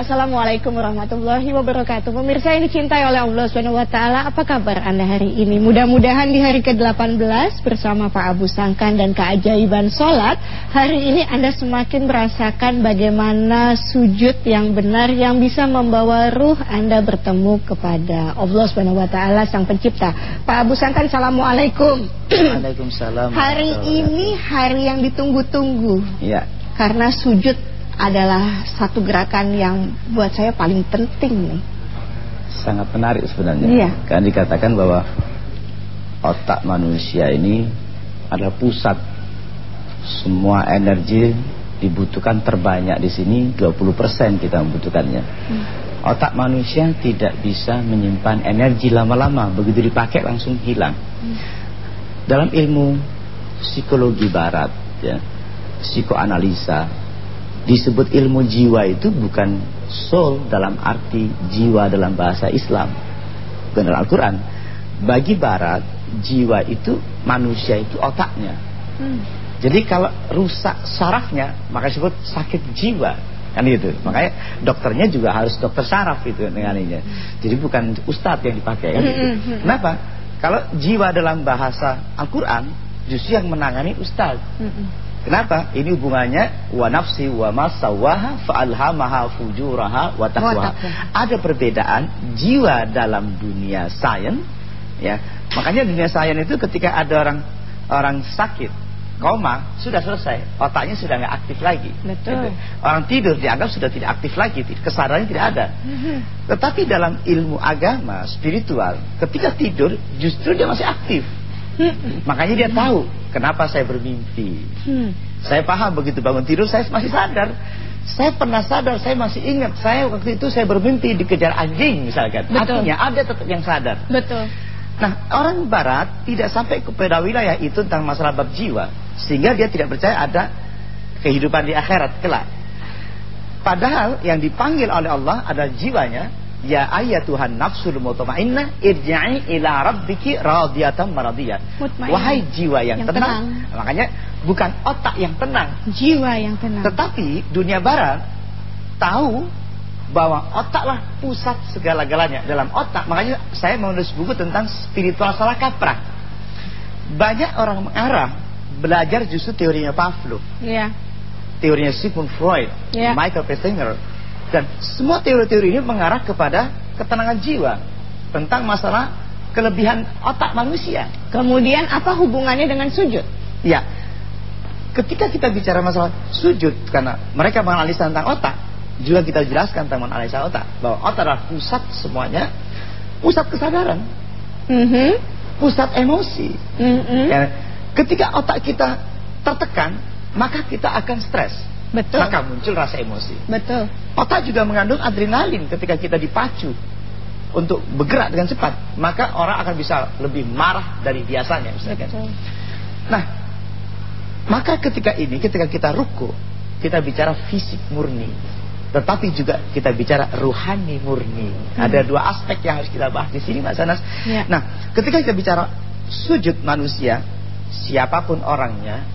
Assalamualaikum warahmatullahi wabarakatuh. Pemirsa yang dicintai oleh Allah Subhanahu wa taala, apa kabar Anda hari ini? Mudah-mudahan di hari ke-18 bersama Pak Abu Sangkan dan keajaiban salat, hari ini Anda semakin merasakan bagaimana sujud yang benar yang bisa membawa ruh Anda bertemu kepada Allah Subhanahu wa taala Sang Pencipta. Pak Abu Sangkan, Assalamualaikum. Waalaikumsalam. Hari ini hari yang ditunggu-tunggu. Ya. Karena sujud adalah satu gerakan yang buat saya paling penting nih. Sangat menarik sebenarnya. Iya. Kan dikatakan bahwa otak manusia ini adalah pusat semua energi dibutuhkan terbanyak di sini 20% kita membutuhkannya. Hmm. Otak manusia tidak bisa menyimpan energi lama-lama, begitu dipakai langsung hilang. Hmm. Dalam ilmu psikologi barat ya, psikoanalisa disebut ilmu jiwa itu bukan soul dalam arti jiwa dalam bahasa Islam. Bukan dalam Al-Quran. Bagi Barat jiwa itu manusia itu otaknya. Hmm. jadi kalau rusak sarafnya maka disebut sakit jiwa. Kan gitu. Makanya dokternya juga harus dokter saraf itu dengan ini. Jadi bukan ustadz yang dipakai kan gitu. kenapa? Kalau jiwa dalam bahasa Al-Quran justru yang menangani ustadz Kenapa? Ini hubungannya wa nafsi wa ma sawaha fa'alhamaha fujuraha wa taqwaha. Ada perbedaan jiwa dalam dunia sains ya. Makanya dunia sains itu ketika ada orang orang sakit koma sudah selesai otaknya sudah nggak aktif lagi Betul. Gitu. orang tidur dianggap sudah tidak aktif lagi kesadarannya tidak ada mhm. tetapi dalam ilmu agama spiritual ketika tidur justru dia masih aktif. makanya dia tahu Kenapa saya bermimpi? Hmm. Saya paham begitu bangun tidur saya masih sadar. Saya pernah sadar, saya masih ingat saya waktu itu saya bermimpi dikejar anjing misalkan. Betul. Artinya ada tetap yang sadar. Betul. Nah, orang barat tidak sampai kepada wilayah itu tentang masalah bab jiwa sehingga dia tidak percaya ada kehidupan di akhirat kelak. Padahal yang dipanggil oleh Allah adalah jiwanya Ya Tuhan nafsul mutmainnah irja'i ila rabbiki radiyatan maradiyah. Wahai jiwa yang, yang tenang. tenang. Makanya bukan otak yang tenang, jiwa yang tenang. Tetapi dunia barat tahu bahwa otaklah pusat segala-galanya dalam otak. Makanya saya menulis buku tentang spiritual salah kaprah. Banyak orang mengarah belajar justru teorinya Pavlov. Yeah. Teorinya Sigmund Freud, yeah. Michael Pestinger dan semua teori-teori ini mengarah kepada ketenangan jiwa tentang masalah kelebihan otak manusia. Kemudian apa hubungannya dengan sujud? Ya. Ketika kita bicara masalah sujud karena mereka menganalisa tentang otak, juga kita jelaskan tentang menganalisa otak bahwa otak adalah pusat semuanya, pusat kesadaran. Mm -hmm. Pusat emosi. Mm -hmm. ya, ketika otak kita tertekan, maka kita akan stres. Betul. Maka muncul rasa emosi. Betul. Otak juga mengandung adrenalin ketika kita dipacu untuk bergerak dengan cepat, maka orang akan bisa lebih marah dari biasanya misalkan. Betul. Nah, maka ketika ini ketika kita ruku, kita bicara fisik murni. Tetapi juga kita bicara ruhani murni. Hmm. Ada dua aspek yang harus kita bahas di sini Mbak Sanas. Ya. Nah, ketika kita bicara sujud manusia, siapa pun orangnya,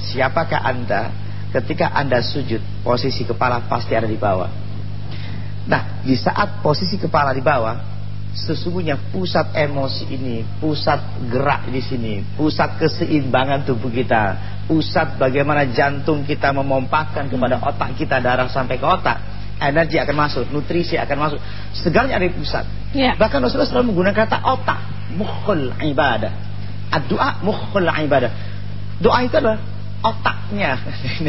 siapakah Anda, Ketika Anda sujud, posisi kepala pasti ada di bawah. Nah, di saat posisi kepala di bawah, sesungguhnya pusat emosi ini, pusat gerak di sini, pusat keseimbangan tubuh kita, pusat bagaimana jantung kita memompahkan kepada otak kita darah sampai ke otak, energi akan masuk, nutrisi akan masuk, segalanya ada di pusat. Ya. Bahkan Rasulullah selalu menggunakan kata otak, mukhul ibadah. Doa mukhul ibadah. Doa itu adalah otaknya.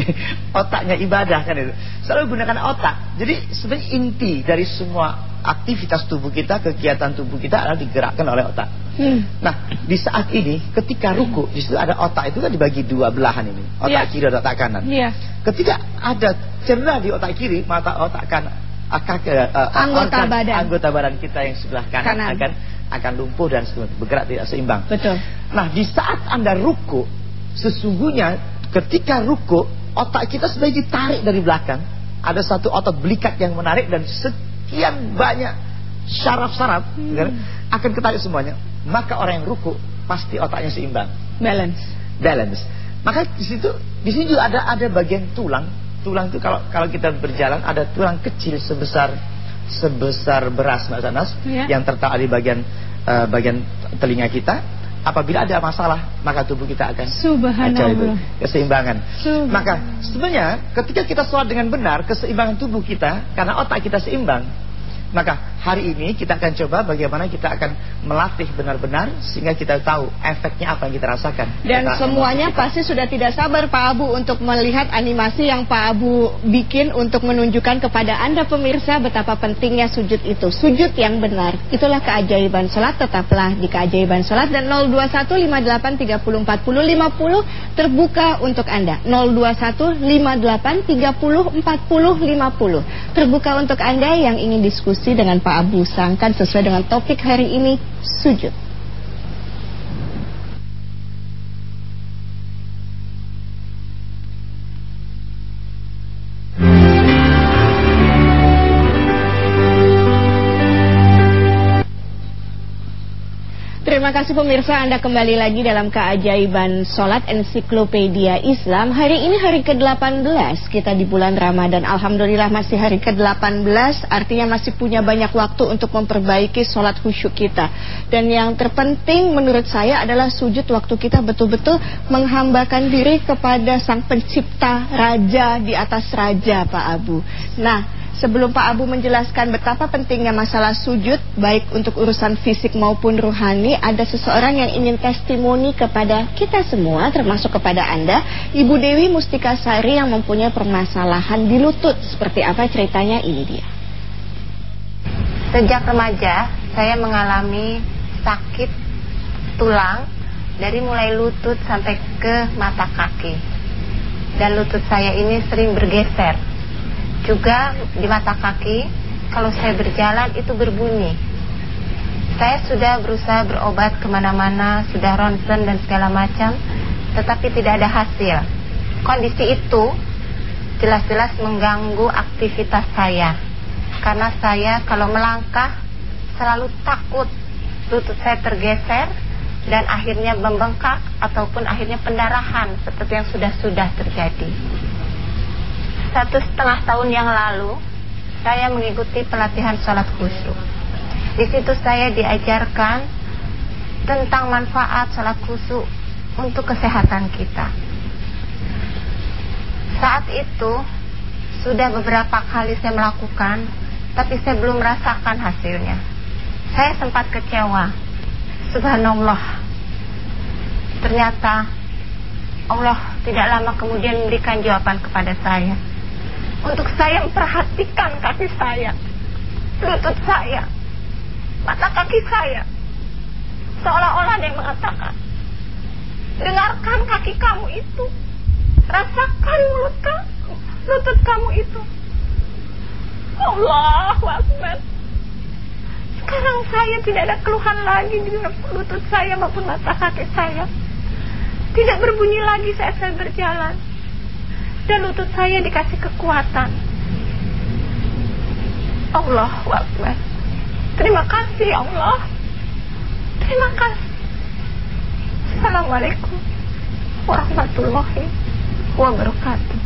Otaknya ibadah kan itu. Selalu gunakan otak. Jadi sebenarnya inti dari semua aktivitas tubuh kita kegiatan tubuh kita adalah digerakkan oleh otak. Hmm. nah di saat ini ketika ruku di situ ada otak. Itu kan dibagi dua belahan ini. Otak yeah. kiri dan otak kanan. Yeah. ketika ada cerna di otak kiri mata otak kanan akan uh, anggota organ, badan. anggota badan kita yang sebelah kanan, kanan. akan akan lumpuh dan bergerak tidak seimbang. Betul. Nah di saat anda ruku sesungguhnya Ketika ruku, otak kita sudah ditarik dari belakang. Ada satu otot belikat yang menarik dan sekian banyak syaraf-syaraf hmm. Kan, akan ketarik semuanya. Maka orang yang ruku pasti otaknya seimbang. Balance. Balance. Maka di situ di sini juga ada ada bagian tulang tulang itu kalau kalau kita berjalan ada tulang kecil sebesar sebesar beras Mbak Sanas ya. yang tertarik di bagian uh, bagian telinga kita apabila ada masalah maka tubuh kita akan Subhanallah. keseimbangan. Subhanallah. Maka sebenarnya ketika kita sholat dengan benar keseimbangan tubuh kita karena otak kita seimbang maka hari ini kita akan coba bagaimana kita akan melatih benar-benar sehingga kita tahu efeknya apa yang kita rasakan. Dan kita semuanya pasti sudah tidak sabar Pak Abu untuk melihat animasi yang Pak Abu bikin untuk menunjukkan kepada Anda pemirsa betapa pentingnya sujud itu. Sujud yang benar. Itulah keajaiban sholat. Tetaplah di keajaiban sholat. Dan 02158304050 terbuka untuk Anda. 02158304050 terbuka untuk Anda yang ingin diskusi diskusi dengan Pak Abu Sangkan sesuai dengan topik hari ini, sujud. Terima kasih pemirsa Anda kembali lagi dalam keajaiban Sholat Ensiklopedia Islam. Hari ini hari ke-18 kita di bulan Ramadan. Alhamdulillah masih hari ke-18 Artinya masih punya banyak waktu untuk memperbaiki sholat khusyuk kita. Dan yang terpenting menurut saya adalah sujud waktu kita betul-betul Menghambakan diri kepada sang pencipta Raja di atas Raja Pak Abu. Nah Sebelum Pak Abu menjelaskan betapa pentingnya masalah sujud baik untuk urusan fisik maupun rohani, ada seseorang yang ingin testimoni kepada kita semua termasuk kepada Anda, Ibu Dewi Mustika Sari yang mempunyai permasalahan di lutut. Seperti apa ceritanya ini dia. Sejak remaja, saya mengalami sakit tulang dari mulai lutut sampai ke mata kaki. Dan lutut saya ini sering bergeser juga di mata kaki kalau saya berjalan itu berbunyi. Saya sudah berusaha berobat ke mana-mana, sudah ronsen dan segala macam, tetapi tidak ada hasil. Kondisi itu jelas-jelas mengganggu aktivitas saya. Karena saya kalau melangkah selalu takut lutut saya tergeser dan akhirnya membengkak ataupun akhirnya pendarahan seperti yang sudah-sudah terjadi satu setengah tahun yang lalu saya mengikuti pelatihan sholat khusyuk. Di situ saya diajarkan tentang manfaat sholat khusyuk untuk kesehatan kita. Saat itu sudah beberapa kali saya melakukan, tapi saya belum merasakan hasilnya. Saya sempat kecewa. Subhanallah. Ternyata Allah tidak lama kemudian memberikan jawaban kepada saya untuk saya memperhatikan kaki saya, lutut saya, mata kaki saya. Seolah-olah yang mengatakan, dengarkan kaki kamu itu, rasakan mulut kamu, lutut kamu itu. Allah Akbar. Sekarang saya tidak ada keluhan lagi di lutut saya maupun mata kaki saya. Tidak berbunyi lagi saat saya berjalan dan lutut saya dikasih kekuatan. Allah Akbar. Terima kasih Allah. Terima kasih. Assalamualaikum warahmatullahi wabarakatuh.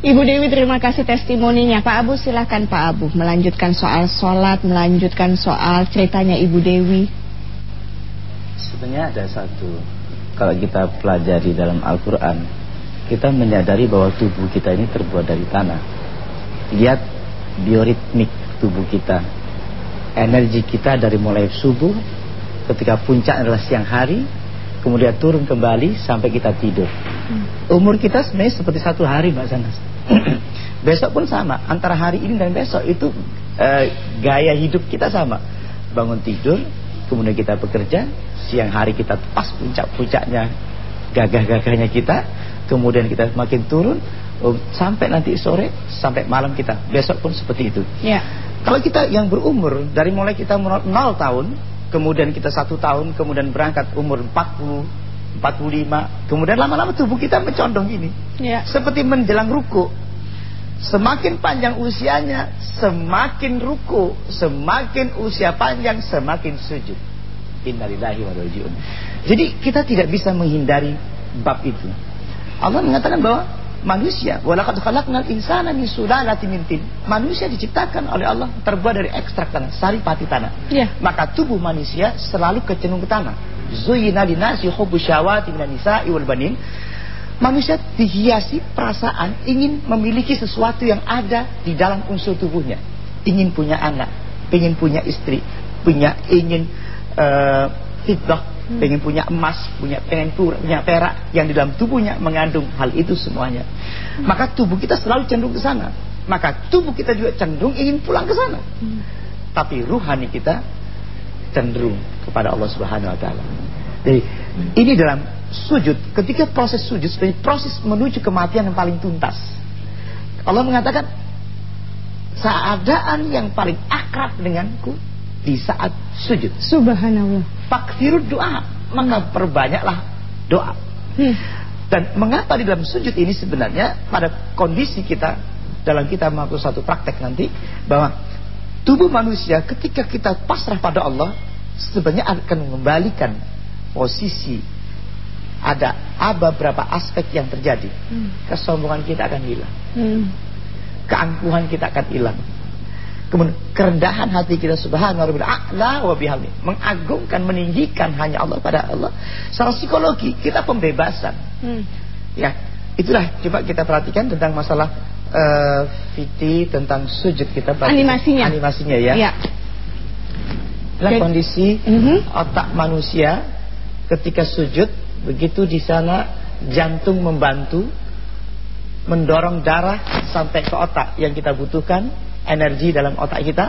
Ibu Dewi terima kasih testimoninya Pak Abu silahkan Pak Abu Melanjutkan soal sholat Melanjutkan soal ceritanya Ibu Dewi Sebenarnya ada satu Kalau kita pelajari dalam Al-Quran kita menyadari bahwa tubuh kita ini terbuat dari tanah. Lihat bioritmik tubuh kita. Energi kita dari mulai subuh ketika puncak adalah siang hari, kemudian turun kembali sampai kita tidur. Hmm. Umur kita sebenarnya seperti satu hari Mbak Sanas. besok pun sama, antara hari ini dan besok itu eh, gaya hidup kita sama. Bangun tidur, kemudian kita bekerja, siang hari kita pas puncak-puncaknya gagah-gagahnya kita kemudian kita makin turun oh, sampai nanti sore sampai malam kita. Besok pun seperti itu. Ya. kalau kita yang berumur dari mulai kita 0 tahun kemudian kita satu tahun kemudian berangkat umur 40 45 kemudian lama-lama tubuh kita mencondong gini. Ya. seperti menjelang ruku. Semakin panjang usianya semakin ruku. Semakin usia panjang semakin sujud. Innalillahi wa jadi kita tidak bisa menghindari bab itu Allah mengatakan bahwa manusia walaqad khalaqnal insana min sulalatin min tin. Manusia diciptakan oleh Allah terbuat dari ekstrak tanah, sari pati tanah. Ya. Maka tubuh manusia selalu kecenderung ke tanah. Zuyina linasi hubbu syawati minan nisa'i wal banin. Manusia dihiasi perasaan ingin memiliki sesuatu yang ada di dalam unsur tubuhnya. Ingin punya anak, ingin punya istri, punya ingin uh, fitbah, hmm. pengen punya emas, punya pengen punya perak yang di dalam tubuhnya mengandung hal itu semuanya. Hmm. Maka tubuh kita selalu cenderung ke sana. Maka tubuh kita juga cenderung ingin pulang ke sana. Hmm. Tapi ruhani kita cenderung kepada Allah Subhanahu wa taala. Jadi ini dalam sujud, ketika proses sujud sebenarnya proses menuju kematian yang paling tuntas. Allah mengatakan keadaan yang paling akrab denganku di saat sujud. Subhanallah. Fakfirud doa, maka perbanyaklah doa. Hmm. Dan mengapa di dalam sujud ini sebenarnya pada kondisi kita dalam kita melakukan satu praktek nanti bahwa tubuh manusia ketika kita pasrah pada Allah sebenarnya akan mengembalikan posisi ada ada beberapa aspek yang terjadi. Hmm. Kesombongan kita akan hilang. Hmm. Keangkuhan kita akan hilang Kemudian kerendahan hati kita subhanallah a'la wa bihamdi. Mengagungkan, meninggikan hanya Allah pada Allah. Secara psikologi kita pembebasan. Hmm. Ya, itulah coba kita perhatikan tentang masalah uh, fiti tentang sujud kita animasinya. Animasinya ya. ya. Lah kondisi uh mhm. -huh. otak manusia ketika sujud begitu di sana jantung membantu mendorong darah sampai ke otak yang kita butuhkan energi dalam otak kita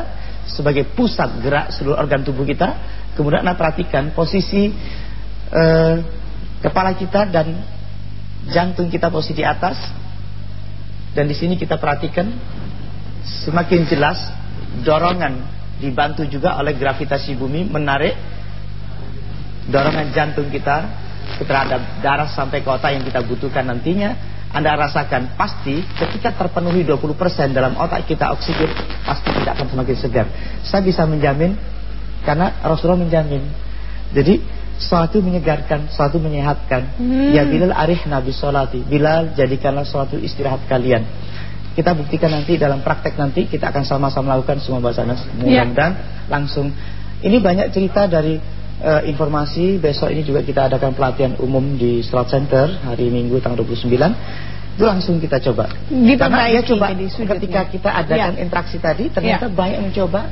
sebagai pusat gerak seluruh organ tubuh kita. Kemudian Anda perhatikan posisi eh, kepala kita dan jantung kita posisi di atas. Dan di sini kita perhatikan semakin jelas dorongan dibantu juga oleh gravitasi bumi menarik dorongan jantung kita terhadap darah sampai ke otak yang kita butuhkan nantinya anda rasakan pasti ketika terpenuhi 20% dalam otak kita oksigen pasti tidak akan semakin segar. Saya bisa menjamin karena Rasulullah menjamin. Jadi suatu menyegarkan, suatu menyehatkan. Hmm. Ya Bilal arih Nabi solati. Bilal jadikanlah suatu istirahat kalian. Kita buktikan nanti dalam praktek nanti kita akan sama-sama melakukan semua bahasa Nas. Ya. Mudah-mudahan yeah. langsung. Ini banyak cerita dari uh, informasi besok ini juga kita adakan pelatihan umum di Slot Center hari Minggu tanggal 29 itu langsung kita coba. Karena dia coba ketika kita adakan ya. interaksi tadi ternyata ya. banyak mencoba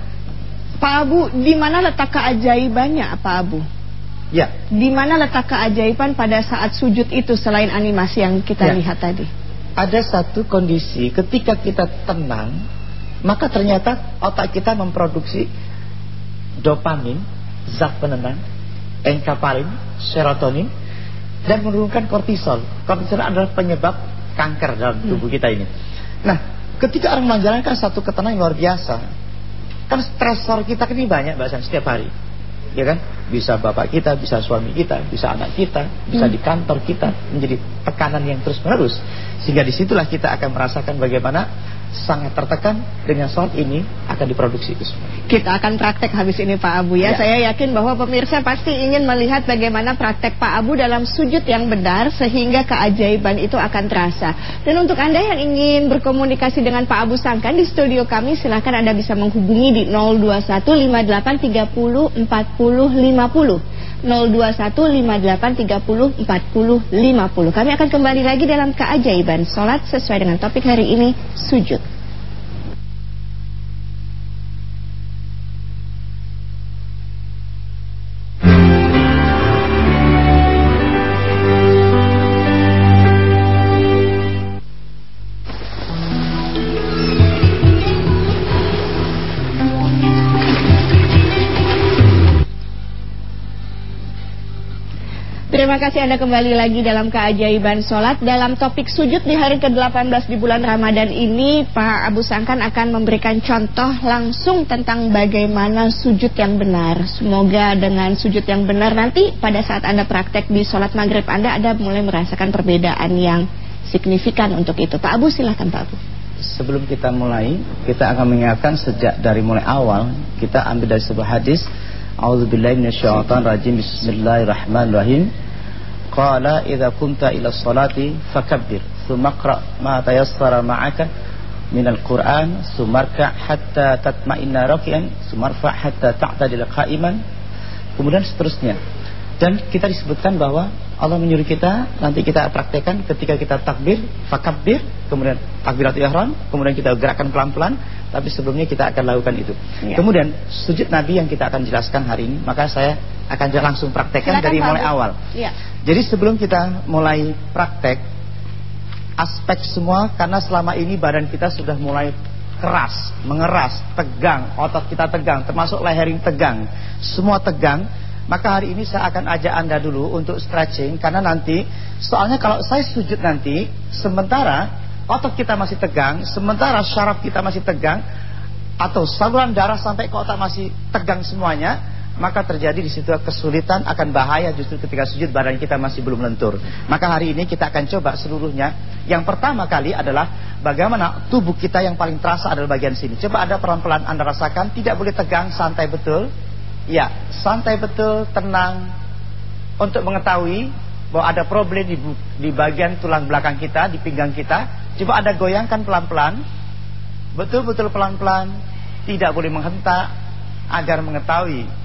Pak Abu di mana letak keajaibannya Pak Abu? Ya. Di mana letak keajaiban pada saat sujud itu selain animasi yang kita ya. lihat tadi? Ada satu kondisi ketika kita tenang maka ternyata otak kita memproduksi dopamin zat penenang, enkapalin, serotonin, dan menurunkan kortisol. Kortisol adalah penyebab kanker dalam hmm. tubuh kita ini. Nah, ketika orang menjalankan satu ketenangan luar biasa, kan stresor kita ini banyak bahasan setiap hari. Ya kan? Bisa bapak kita, bisa suami kita, bisa anak kita, bisa hmm. di kantor kita menjadi tekanan yang terus menerus. Sehingga di situlah kita akan merasakan bagaimana sangat tertekan dengan sholat ini akan diproduksi itu semua. Kita akan praktek habis ini Pak Abu ya. ya. Saya yakin bahwa pemirsa pasti ingin melihat bagaimana praktek Pak Abu dalam sujud yang benar sehingga keajaiban itu akan terasa. Dan untuk Anda yang ingin berkomunikasi dengan Pak Abu Sangkan di studio kami silahkan Anda bisa menghubungi di 02158304050. 02158304050. Kami akan kembali lagi dalam keajaiban sholat sesuai dengan topik hari ini, sujud. Terima kasih Anda kembali lagi dalam keajaiban sholat. Dalam topik sujud di hari ke-18 di bulan Ramadan ini Pak Abu Sangkan akan memberikan contoh langsung tentang bagaimana sujud yang benar. Semoga dengan sujud yang benar nanti pada saat Anda praktek di sholat maghrib Anda Anda mulai merasakan perbedaan yang signifikan untuk itu. Pak Abu silahkan Pak Abu. Sebelum kita mulai kita akan mengingatkan sejak dari mulai awal Kita ambil dari sebuah hadis. A'udzubillahiminasyaitonirrajim Bismillahirrahmanirrahim Qala idza kunta ila salati fakabbir sumaqra ma tayassara ma'aka minal Qur'an sumarka hatta tatma'inna raki'an sumarfa hatta ta'tadil qa'iman kemudian seterusnya dan kita disebutkan bahwa Allah menyuruh kita nanti kita praktekkan ketika kita takbir, fakabbir, kemudian takbiratul ihram, kemudian kita gerakkan pelan-pelan, tapi sebelumnya kita akan lakukan itu. Ya. Kemudian sujud Nabi yang kita akan jelaskan hari ini, maka saya akan langsung praktekkan Silakan, dari mulai awal. Ya. Jadi sebelum kita mulai praktek aspek semua karena selama ini badan kita sudah mulai keras, mengeras, tegang, otot kita tegang, termasuk leher yang tegang, semua tegang maka hari ini saya akan ajak Anda dulu untuk stretching karena nanti soalnya kalau saya sujud nanti sementara otot kita masih tegang, sementara syaraf kita masih tegang atau saluran darah sampai ke otak masih tegang semuanya, maka terjadi di situ kesulitan akan bahaya justru ketika sujud badan kita masih belum lentur. Maka hari ini kita akan coba seluruhnya. Yang pertama kali adalah bagaimana tubuh kita yang paling terasa adalah bagian sini. Coba ada pelan-pelan Anda rasakan, tidak boleh tegang, santai betul. Ya, santai betul, tenang untuk mengetahui bahwa ada problem di, di bagian tulang belakang kita, di pinggang kita. Coba ada goyangkan pelan-pelan. Betul-betul pelan-pelan, tidak boleh menghentak agar mengetahui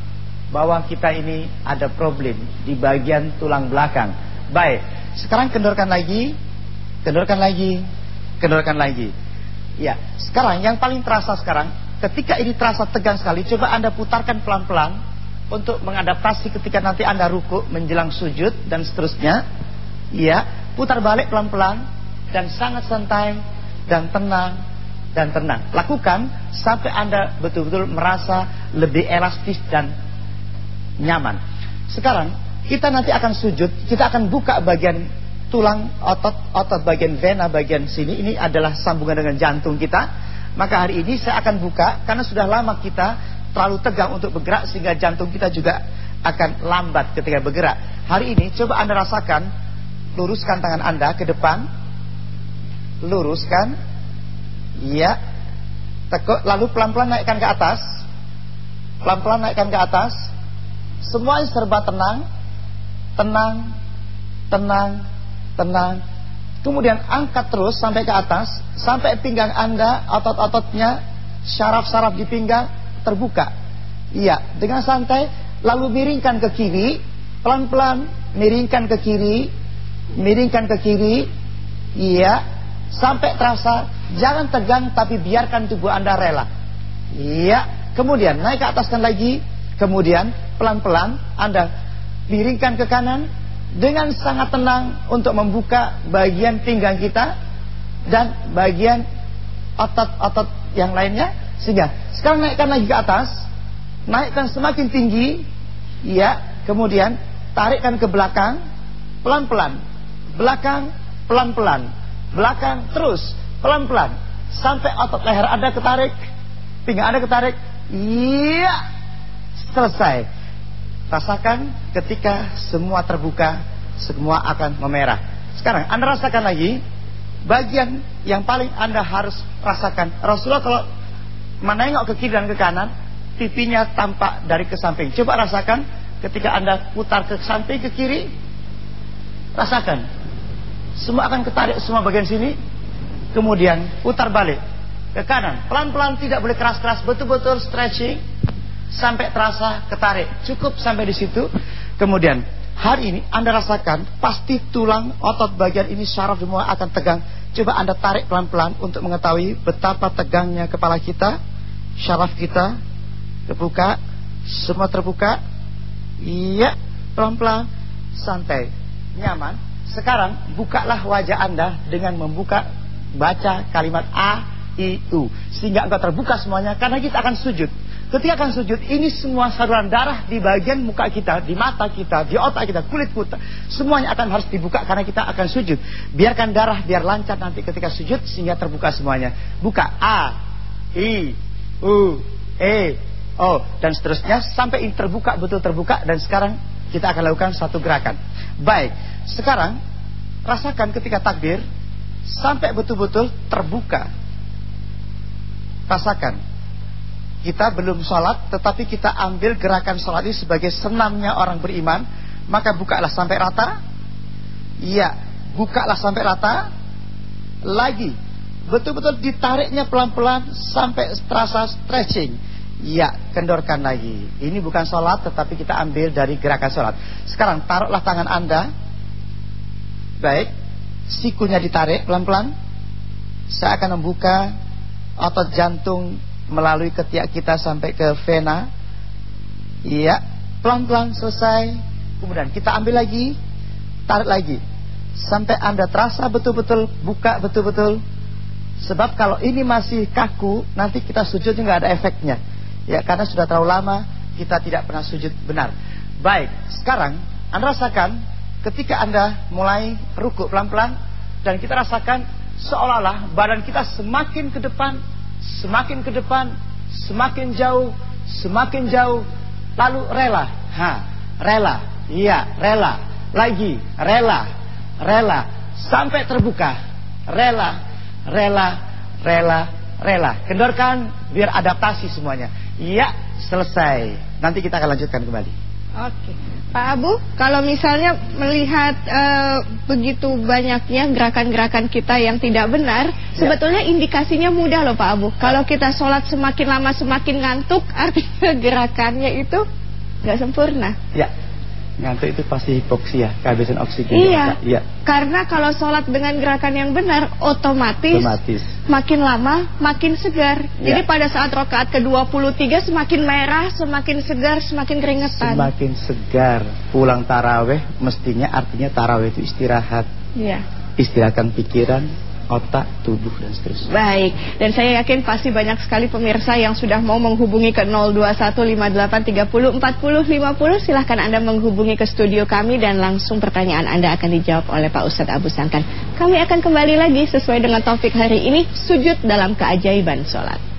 bahwa kita ini ada problem di bagian tulang belakang. Baik, sekarang kendorkan lagi, kendorkan lagi, kendorkan lagi. Ya, sekarang yang paling terasa sekarang Ketika ini terasa tegang sekali, coba Anda putarkan pelan-pelan untuk mengadaptasi ketika nanti Anda ruku menjelang sujud dan seterusnya. Ya, putar balik pelan-pelan dan sangat santai dan tenang dan tenang. Lakukan sampai Anda betul-betul merasa lebih elastis dan nyaman. Sekarang kita nanti akan sujud, kita akan buka bagian tulang otot otot bagian vena bagian sini ini adalah sambungan dengan jantung kita maka hari ini saya akan buka karena sudah lama kita terlalu tegang untuk bergerak sehingga jantung kita juga akan lambat ketika bergerak. Hari ini coba Anda rasakan luruskan tangan Anda ke depan. Luruskan. Iya. Tekuk lalu pelan-pelan naikkan ke atas. Pelan-pelan naikkan ke atas. Semuanya serba tenang. Tenang. Tenang. Tenang Kemudian angkat terus sampai ke atas Sampai pinggang anda Otot-ototnya Syaraf-syaraf di pinggang terbuka Iya dengan santai Lalu miringkan ke kiri Pelan-pelan miringkan ke kiri Miringkan ke kiri Iya Sampai terasa Jangan tegang tapi biarkan tubuh anda rela Iya Kemudian naik ke ataskan lagi Kemudian pelan-pelan anda miringkan ke kanan dengan sangat tenang untuk membuka bagian pinggang kita dan bagian otot-otot yang lainnya. Sehingga sekarang naikkan lagi ke atas naikkan semakin tinggi ya kemudian tarikkan ke belakang pelan-pelan belakang pelan-pelan belakang terus pelan-pelan sampai otot leher ada ketarik pinggang ada ketarik iya selesai Rasakan ketika semua terbuka, semua akan memerah. Sekarang Anda rasakan lagi bagian yang paling Anda harus rasakan. Rasulullah kalau menengok ke kiri dan ke kanan, pipinya tampak dari ke samping. Coba rasakan ketika Anda putar ke samping ke kiri, rasakan. Semua akan ketarik semua bagian sini, kemudian putar balik ke kanan. Pelan-pelan tidak boleh keras-keras, betul-betul stretching sampai terasa ketarik. Cukup sampai di situ. Kemudian hari ini Anda rasakan pasti tulang otot bagian ini syaraf semua akan tegang. Coba Anda tarik pelan-pelan untuk mengetahui betapa tegangnya kepala kita, syaraf kita terbuka, semua terbuka. Iya, pelan-pelan, santai, nyaman. Sekarang bukalah wajah Anda dengan membuka baca kalimat A, I, U sehingga engkau terbuka semuanya karena kita akan sujud. Ketika akan sujud, ini semua saluran darah di bagian muka kita, di mata kita, di otak kita, kulit kita, semuanya akan harus dibuka karena kita akan sujud. Biarkan darah biar lancar nanti ketika sujud sehingga terbuka semuanya. Buka A, I, U, E, O dan seterusnya sampai ini terbuka betul terbuka dan sekarang kita akan lakukan satu gerakan. Baik, sekarang rasakan ketika takbir sampai betul-betul terbuka. Rasakan kita belum sholat tetapi kita ambil gerakan sholat ini sebagai senamnya orang beriman maka bukalah sampai rata iya bukalah sampai rata lagi. Betul-betul ditariknya pelan-pelan sampai terasa stretching. Ya, kendorkan lagi. Ini bukan sholat tetapi kita ambil dari gerakan sholat. Sekarang taruhlah tangan Anda. Baik. Sikunya ditarik pelan-pelan. Saya akan membuka otot jantung melalui ketiak kita sampai ke vena. Iya, pelan-pelan selesai. Kemudian kita ambil lagi, tarik lagi. Sampai Anda terasa betul-betul buka betul-betul Sebab kalau ini masih kaku, nanti kita sujudnya nggak ada efeknya. Ya, karena sudah terlalu lama kita tidak pernah sujud benar. Baik, sekarang Anda rasakan ketika Anda mulai rukuk pelan-pelan dan kita rasakan seolah-olah badan kita semakin ke depan, semakin ke depan, semakin jauh, semakin jauh, lalu rela. Ha, rela. Iya, rela. Lagi, rela. Rela sampai terbuka. Rela rela, rela, rela. Kendorkan biar adaptasi semuanya. Iya, selesai. Nanti kita akan lanjutkan kembali. Oke. Pak Abu, kalau misalnya melihat uh, begitu banyaknya gerakan-gerakan kita yang tidak benar, ya. sebetulnya indikasinya mudah loh Pak Abu. Kalau kita sholat semakin lama semakin ngantuk, artinya gerakannya itu nggak sempurna. Ya, Ngantuk itu pasti hipoksia, kehabisan oksigen. Iya. Iya. Karena kalau sholat dengan gerakan yang benar, otomatis, otomatis. makin lama makin segar. Ya. Jadi pada saat rokaat ke-23 semakin merah, semakin segar, semakin keringetan. Semakin segar. Pulang taraweh mestinya artinya taraweh itu istirahat. Iya. Istirahatkan pikiran, otak, tubuh dan seterusnya. Baik, dan saya yakin pasti banyak sekali pemirsa yang sudah mau menghubungi ke 021583045050. Silahkan Anda menghubungi ke studio kami dan langsung pertanyaan Anda akan dijawab oleh Pak Ustadz Abu Sangkan. Kami akan kembali lagi sesuai dengan topik hari ini, sujud dalam keajaiban sholat.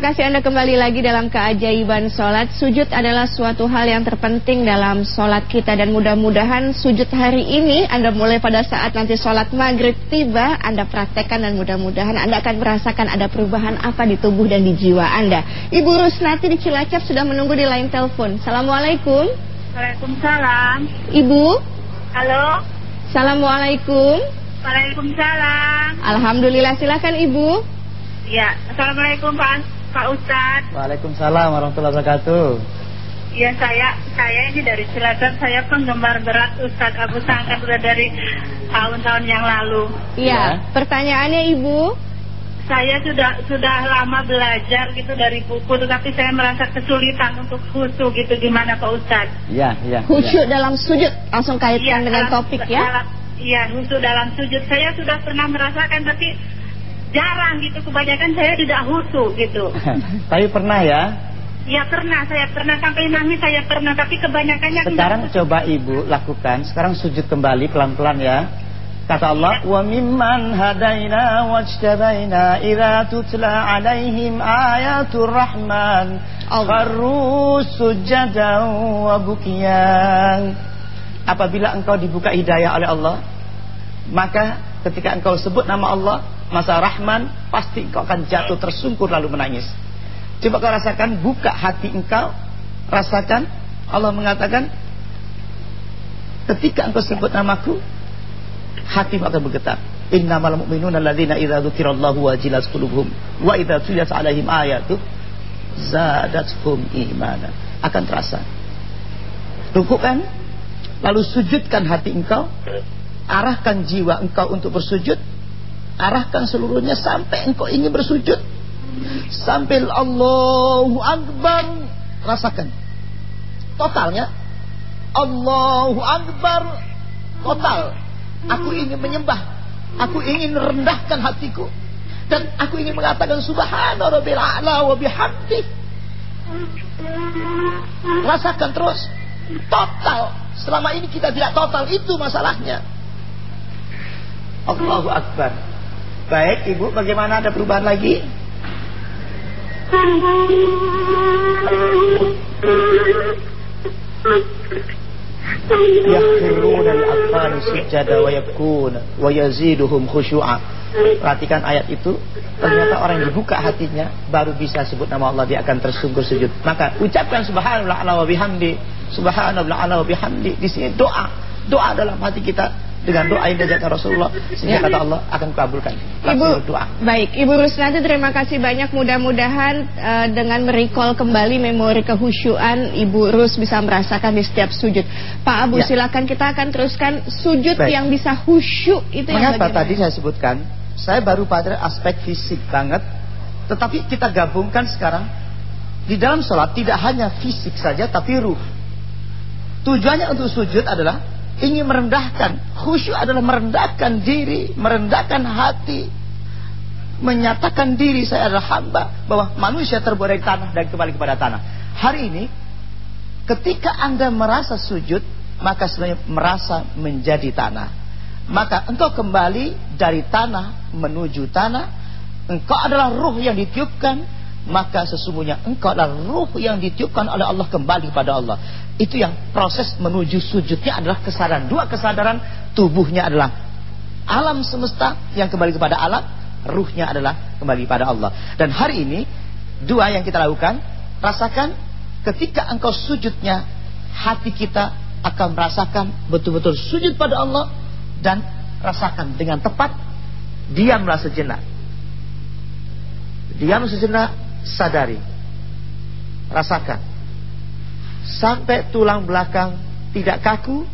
Terima kasih Anda kembali lagi dalam keajaiban sholat. Sujud adalah suatu hal yang terpenting dalam sholat kita. Dan mudah-mudahan sujud hari ini Anda mulai pada saat nanti sholat maghrib tiba Anda praktekkan dan mudah-mudahan Anda akan merasakan ada perubahan apa di tubuh dan di jiwa Anda. Ibu Rusnati di Cilacap sudah menunggu di line telepon. Assalamualaikum. Waalaikumsalam. Ibu. Halo. Assalamualaikum. Waalaikumsalam. Alhamdulillah silakan Ibu. Ya, Assalamualaikum Pak Pak Ustadz. Waalaikumsalam warahmatullahi wabarakatuh. Ya saya saya ini dari Cilacap saya penggemar berat Ustadz Abu Sangkan sudah dari tahun-tahun yang lalu. Iya. Ya. Pertanyaannya Ibu? Saya sudah sudah lama belajar gitu dari buku, tetapi saya merasa kesulitan untuk khusyuk gitu gimana Pak Ustadz? Iya iya. Khusyuk ya. dalam sujud langsung kaitkan ya, dengan dalam, topik ya? Iya khusyuk dalam sujud saya sudah pernah merasakan tapi jarang gitu kebanyakan saya tidak husu gitu tapi pernah ya Ya pernah, saya pernah sampai nangis saya pernah, tapi kebanyakannya Sekarang enggak. coba ibu lakukan, sekarang sujud kembali pelan-pelan ya. Kata Allah, wa mimman hadaina wajtabaina idza tutla alaihim ayatul rahman kharru sujadan wa bukiyan. Apabila engkau dibuka hidayah oleh Allah, maka ketika engkau sebut nama Allah, masa Rahman, pasti engkau akan jatuh tersungkur lalu menangis. Coba kau rasakan, buka hati engkau, rasakan. Allah mengatakan, ketika engkau sebut namaku, hatimu akan bergetar. Innamal mu'minuna alladzina idza dzukirallahu wajilat qulubuhum wa idza tuliyat 'alaihim ayatu zadatuhum imana. Akan terasa. Rukukkan, lalu sujudkan hati engkau, arahkan jiwa engkau untuk bersujud, arahkan seluruhnya sampai engkau ingin bersujud. Sambil Allahu Akbar rasakan. Totalnya Allahu Akbar total. Aku ingin menyembah aku ingin rendahkan hatiku. Dan aku ingin mengatakan subhana rabbil a'la wa bihamdi rasakan terus. Total. Selama ini kita tidak total itu masalahnya. Allahu Akbar Baik, Ibu, bagaimana? Ada perubahan lagi? Yakhiruna al-afan sujada wa yakun wa yaziduhum khusyu'a. Perhatikan ayat itu. Ternyata orang yang dibuka hatinya Baru bisa sebut nama Allah Dia akan tersungkur sujud. Maka ucapkan subhanallah wa bihamdi Subhanallah wa bihamdi. Di sini doa. Doa dalam hati kita dengan doa yang diajarkan Rasulullah sehingga ya. kata Allah akan kabulkan. Ibu doa. Baik, Ibu Rusnati terima kasih banyak. Mudah-mudahan uh, dengan merecall kembali memori kehusyuan Ibu Rus bisa merasakan di setiap sujud. Pak Abu ya. silakan kita akan teruskan sujud Baik. yang bisa khusyuk itu Mengapa yang tadi saya sebutkan saya baru pada aspek fisik banget tetapi kita gabungkan sekarang di dalam sholat tidak hanya fisik saja tapi ruh. Tujuannya untuk sujud adalah ingin merendahkan. Khusyuk adalah merendahkan diri, merendahkan hati. Menyatakan diri saya adalah hamba. Bahwa manusia terbuat dari tanah dan kembali kepada tanah. Hari ini, ketika anda merasa sujud, maka sebenarnya merasa menjadi tanah. Maka engkau kembali dari tanah menuju tanah. Engkau adalah ruh yang ditiupkan maka sesungguhnya engkau adalah ruh yang ditiupkan oleh Allah kembali pada Allah. Itu yang proses menuju sujudnya adalah kesadaran. Dua kesadaran tubuhnya adalah alam semesta yang kembali kepada alam, ruhnya adalah kembali pada Allah. Dan hari ini dua yang kita lakukan, rasakan ketika engkau sujudnya hati kita akan merasakan betul-betul sujud pada Allah dan rasakan dengan tepat diamlah sejenak. Diam sejenak sadari. Rasakan. Sampai tulang belakang tidak kaku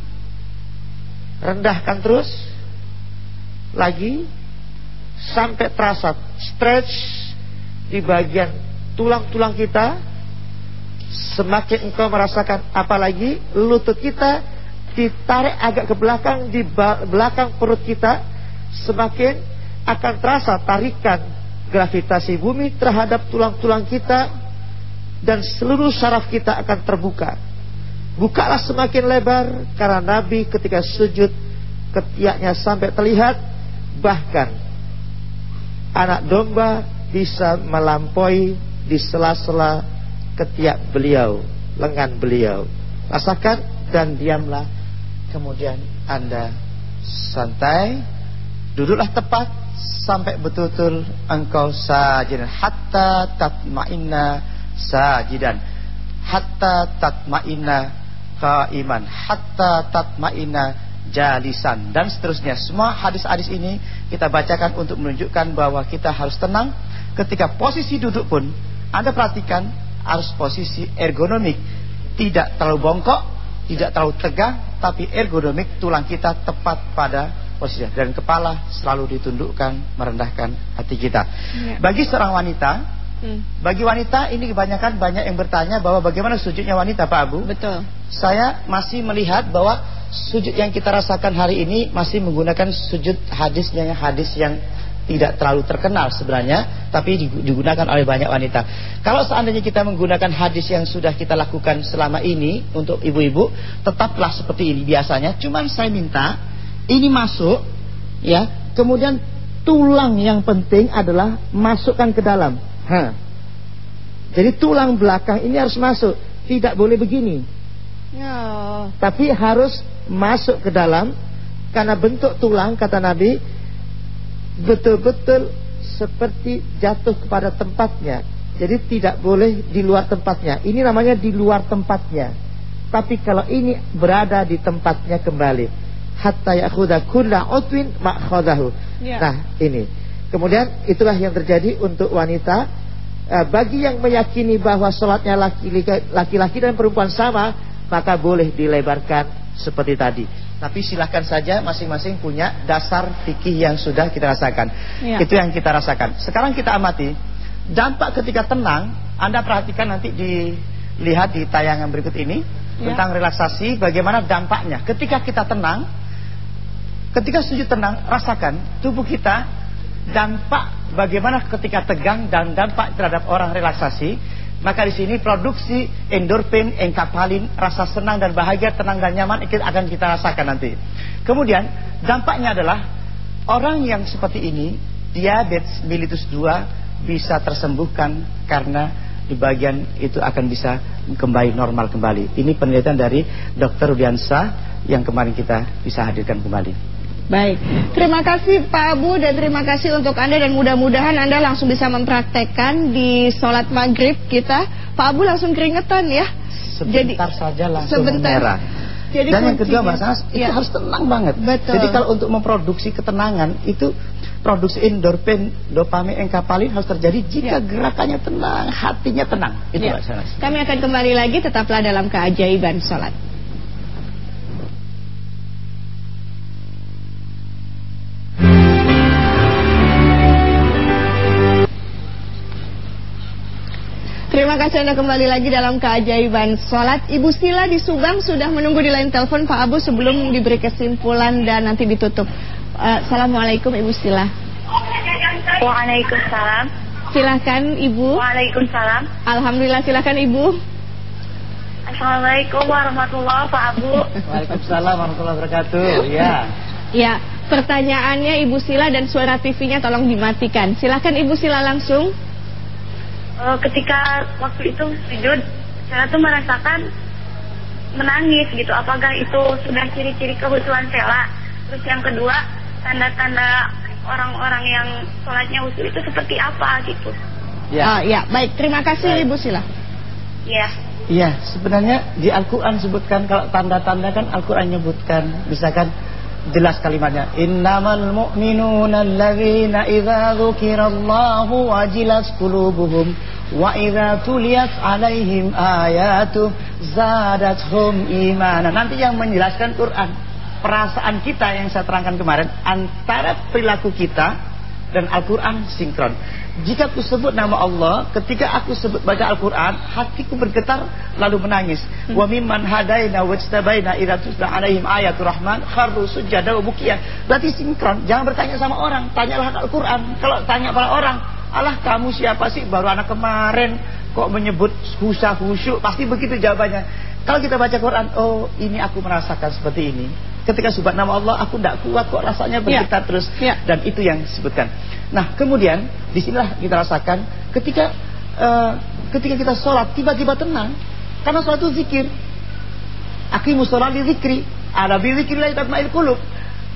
rendahkan terus lagi. Sampai terasa stretch di bagian tulang-tulang kita semakin engkau merasakan apalagi lutut kita ditarik agak ke belakang di belakang perut kita semakin akan terasa tarikan gravitasi bumi terhadap tulang-tulang kita dan seluruh saraf kita akan terbuka. Bukalah semakin lebar karena Nabi ketika sujud ketiaknya sampai terlihat bahkan anak domba bisa melampaui di sela-sela ketiak beliau, lengan beliau. Rasakan dan diamlah. Kemudian Anda santai, duduklah tepat sampai betul-betul engkau sajidan. Hatta tatma'inna sajidan. Hatta tatma'inna qaiman. Hatta tatma'inna jalisan. Dan seterusnya. Semua hadis-hadis ini kita bacakan untuk menunjukkan bahwa kita harus tenang. Ketika posisi duduk pun Anda perhatikan harus posisi ergonomik. Tidak terlalu bongkok tidak terlalu tegang tapi ergonomik tulang kita tepat pada posisi dan kepala selalu ditundukkan merendahkan hati kita. Ya. Bagi seorang wanita, hmm. bagi wanita ini kebanyakan banyak yang bertanya bahwa bagaimana sujudnya wanita Pak Abu? Betul. Saya masih melihat bahwa sujud yang kita rasakan hari ini masih menggunakan sujud hadisnya hadis yang tidak terlalu terkenal sebenarnya tapi digunakan oleh banyak wanita. Kalau seandainya kita menggunakan hadis yang sudah kita lakukan selama ini untuk ibu-ibu, tetaplah seperti ini biasanya. Cuman saya minta ini masuk ya. Kemudian tulang yang penting adalah masukkan ke dalam. Ha. jadi tulang belakang ini harus masuk. Tidak boleh begini. Ya. tapi harus masuk ke dalam. Karena bentuk tulang kata Nabi betul-betul seperti jatuh kepada tempatnya. Jadi tidak boleh di luar tempatnya. Ini namanya di luar tempatnya. Tapi kalau ini berada di tempatnya kembali hatta ya'khudha kulla utwin ma'khadahu. Ya. Nah, ini. Kemudian itulah yang terjadi untuk wanita uh, bagi yang meyakini bahwa sholatnya laki-laki dan perempuan sama, maka boleh dilebarkan seperti tadi. Tapi silahkan saja masing-masing punya dasar fikih yang sudah kita rasakan. Ya. Itu yang kita rasakan. Sekarang kita amati dampak ketika tenang. Anda perhatikan nanti dilihat di tayangan berikut ini ya. tentang relaksasi. Bagaimana dampaknya ketika kita tenang Ketika sujud tenang, rasakan tubuh kita dampak bagaimana ketika tegang dan dampak terhadap orang relaksasi. Maka di sini produksi endorfin, enkapalin, rasa senang dan bahagia, tenang dan nyaman akan kita rasakan nanti. Kemudian dampaknya adalah orang yang seperti ini diabetes mellitus 2 bisa tersembuhkan karena di bagian itu akan bisa kembali normal kembali. Ini penelitian dari Dr. Rudiansa yang kemarin kita bisa hadirkan kembali. Baik, terima kasih Pak Abu dan terima kasih untuk Anda dan mudah-mudahan Anda langsung bisa mempraktekkan di sholat maghrib kita. Pak Abu langsung keringetan ya. Sebentar Jadi, saja langsung sebentar. merah. Jadi Dan yang kedua Mas As, itu ya. harus tenang banget. Betul. Jadi kalau untuk memproduksi ketenangan itu produksi endorfin, dopamin, enkapalin harus terjadi jika ya. gerakannya tenang, hatinya tenang. Itu ya. Mas Kami akan kembali lagi tetaplah dalam keajaiban sholat. Terima kasih Anda kembali lagi dalam keajaiban sholat. Ibu Sila di Subang sudah menunggu di lain telepon Pak Abu sebelum diberi kesimpulan dan nanti ditutup. Uh, Assalamualaikum Ibu Sila. Waalaikumsalam. Silahkan Ibu. Waalaikumsalam. Alhamdulillah silahkan Ibu. Assalamualaikum warahmatullahi wabarakatuh Pak Abu. Waalaikumsalam warahmatullahi wabarakatuh. Ya. Ya, pertanyaannya Ibu Sila dan suara TV-nya tolong dimatikan. Silahkan Ibu Sila langsung uh, ketika waktu itu sujud saya tuh merasakan menangis gitu. Apakah itu sudah ciri-ciri kehusuan Sela? Terus yang kedua tanda-tanda orang-orang yang sholatnya husu itu seperti apa gitu? Ya. Uh, ya. Baik terima kasih baik. Ibu Sila. Ya. Iya, sebenarnya di Al-Quran sebutkan kalau tanda-tanda kan Al-Quran nyebutkan. Misalkan jelas kalimatnya. Innamal mu'minuna alladzina idza dzukirallahu wajilat qulubuhum wa idza tuliyat alaihim ayatu zadatuhum imana nanti yang menjelaskan Quran perasaan kita yang saya terangkan kemarin antara perilaku kita dan Al-Quran sinkron jika aku sebut nama Allah, ketika aku sebut baca Al-Quran, hatiku bergetar lalu menangis. Hmm. Wa mimman hadaina wajtabaina idza tusla alaihim ayatul rahman kharru sujada wa bukiya. Berarti sinkron. Jangan bertanya sama orang, tanyalah Al-Quran. Kalau tanya pada orang, "Alah, kamu siapa sih? Baru anak kemarin kok menyebut husah khusyuk?" Pasti begitu jawabannya. Kalau kita baca Quran, oh, ini aku merasakan seperti ini. Ketika sebut nama Allah, aku tidak kuat kok rasanya bergetar ya. terus. Ya. Dan itu yang disebutkan. Nah kemudian di sinilah kita rasakan ketika uh, ketika kita sholat tiba-tiba tenang karena sholat itu zikir. Akimu sholat di zikri. Ada bi zikrillah tatmail kulub.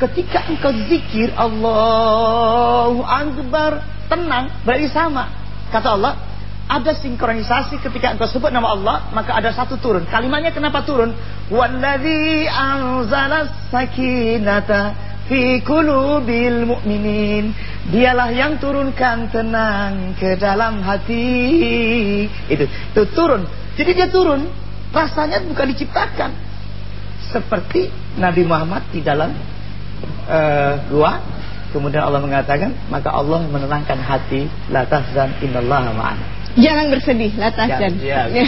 Ketika engkau zikir Allahu Akbar tenang berarti sama. Kata Allah ada sinkronisasi ketika engkau sebut nama Allah maka ada satu turun. Kalimatnya kenapa turun? Walladzi anzalas sakinata fi qulubil mu'minin. Dialah yang turunkan tenang ke dalam hati. Itu itu turun. Jadi dia turun. Rasanya bukan diciptakan. Seperti Nabi Muhammad di dalam uh, gua kemudian Allah mengatakan maka Allah menenangkan hati la tahzan innallaha ma'ana Jangan bersedih, la tahzan. Ya, ya.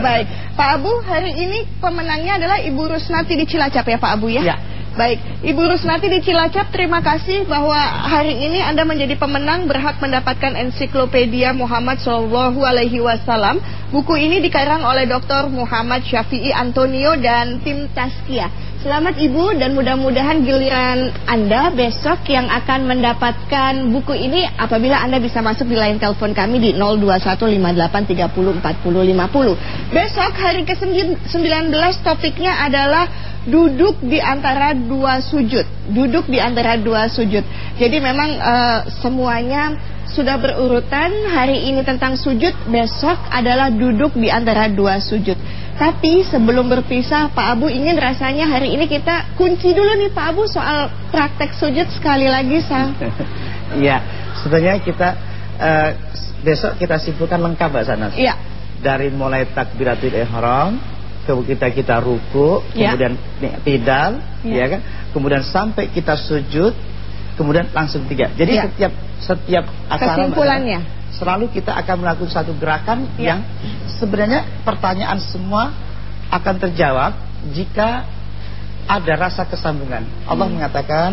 Baik, Pak Abu, hari ini pemenangnya adalah Ibu Rusnati di Cilacap ya Pak Abu ya? Ya. Baik, Ibu Rusnati di Cilacap, terima kasih bahwa hari ini Anda menjadi pemenang berhak mendapatkan ensiklopedia Muhammad Shallallahu Alaihi Wasallam. Buku ini dikarang oleh Dr. Muhammad Syafi'i Antonio dan tim Taskia. Selamat Ibu dan mudah-mudahan giliran Anda besok yang akan mendapatkan buku ini apabila Anda bisa masuk di line telepon kami di 02158304050. Besok hari ke-19 topiknya adalah duduk di antara dua sujud, duduk di antara dua sujud. Jadi memang uh, semuanya sudah berurutan. Hari ini tentang sujud, besok adalah duduk di antara dua sujud. Tapi sebelum berpisah, Pak Abu ingin rasanya hari ini kita kunci dulu nih Pak Abu soal praktek sujud sekali lagi, sang. Iya, sebenarnya kita uh, besok kita simpulkan lengkap Mbak Sanas. Iya. Dari mulai takbiratul ihram kita kita ruku, ya. kemudian tidal, ya. ya kan? Kemudian sampai kita sujud, kemudian langsung tiga. Jadi ya. setiap setiap acara kesimpulannya selalu kita akan melakukan satu gerakan ya. yang sebenarnya pertanyaan semua akan terjawab jika ada rasa kesambungan. Allah hmm. mengatakan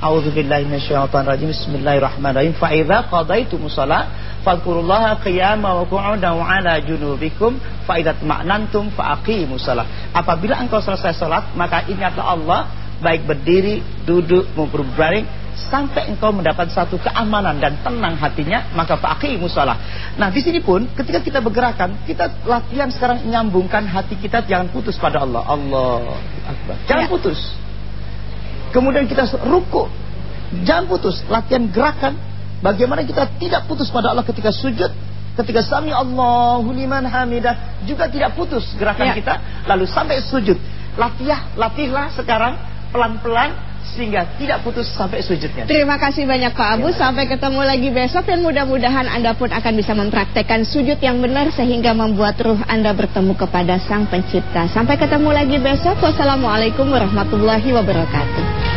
A'udzubillahi minasyaitonirrajim. Bismillahirrahmanirrahim. Fa idza qadaytumus shalah fadhkurullaha qiyaman wa qu'udan wa 'ala junubikum fa idza ma'nantum fa aqimus shalah. Apabila engkau selesai salat, maka ingatlah Allah baik berdiri, duduk maupun berbaring sampai engkau mendapat satu keamanan dan tenang hatinya maka faqimus shalah. Nah, di sini pun ketika kita bergerakan, kita latihan sekarang menyambungkan hati kita jangan putus pada Allah. Allah Akbar. Jangan ya. putus. Kemudian kita ruku. Jangan putus. Latihan gerakan. Bagaimana kita tidak putus pada Allah ketika sujud. Ketika sami Allahu liman hamidah. Juga tidak putus gerakan Ya. kita. Lalu sampai sujud. Latihan, latihlah sekarang pelan-pelan sehingga tidak putus sampai sujudnya. Terima kasih banyak Pak Abu. Sampai ketemu lagi besok dan mudah-mudahan Anda pun akan bisa mempraktekkan sujud yang benar sehingga membuat ruh Anda bertemu kepada Sang Pencipta. Sampai ketemu lagi besok. Wassalamualaikum warahmatullahi wabarakatuh.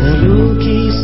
terlukis